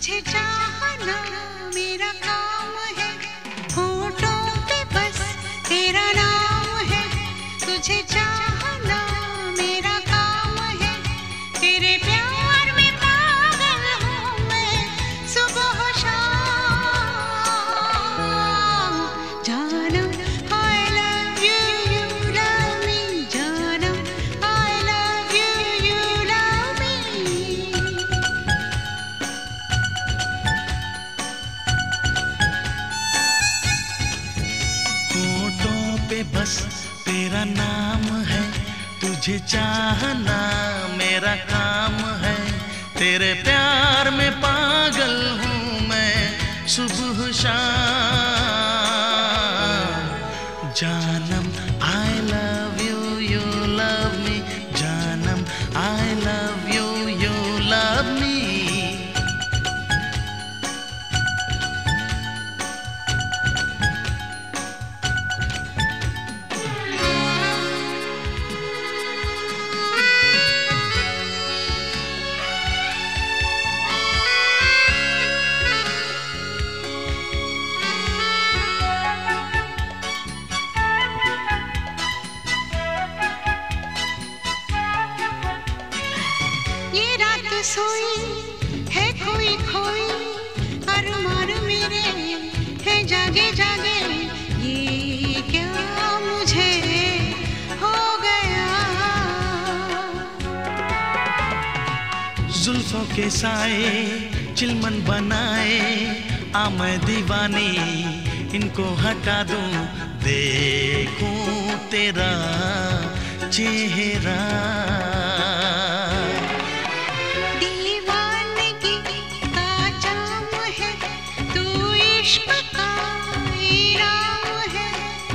तुझे चाहना। तुझे चाहना मेरा काम है। तेरे प्यार में पागल हूँ मैं सुबह शाम। जानम ये रात सोई है खोई खोई अरमान मेरे है जागे जागे। ये क्या मुझे हो गया? जुल्फों के साए चिलमन बनाए, आ मैं दीवानी, इनको हटा दूँ। देखूँ तेरा चेहरा।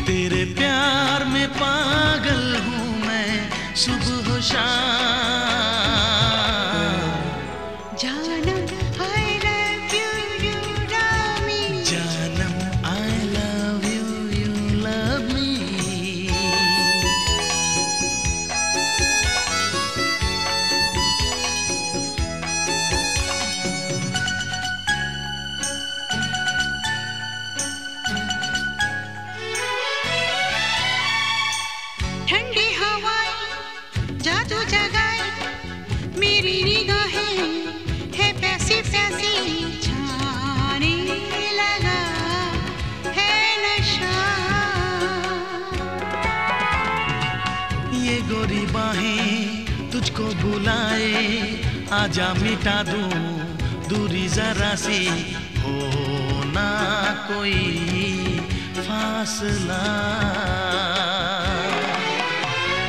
तेरे प्यार में पागल हूँ मैं सुबह शाम बुलाए आजा मिटा दूँ दूरी जरा सी। हो ना कोई फासला।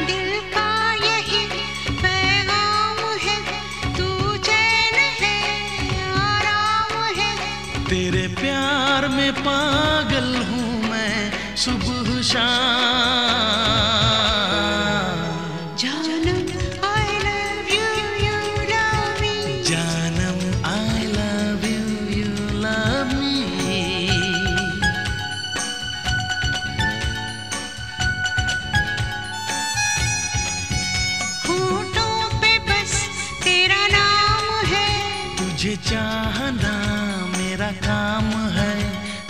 दिल का यही पैगाम है तू चैन है आराम है। तेरे प्यार में पागल हूँ मैं सुबह शाम। जानम तुझे चाहना मेरा काम है।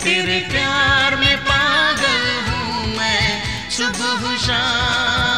तेरे प्यार में पागल हूँ मैं। सुबह शाम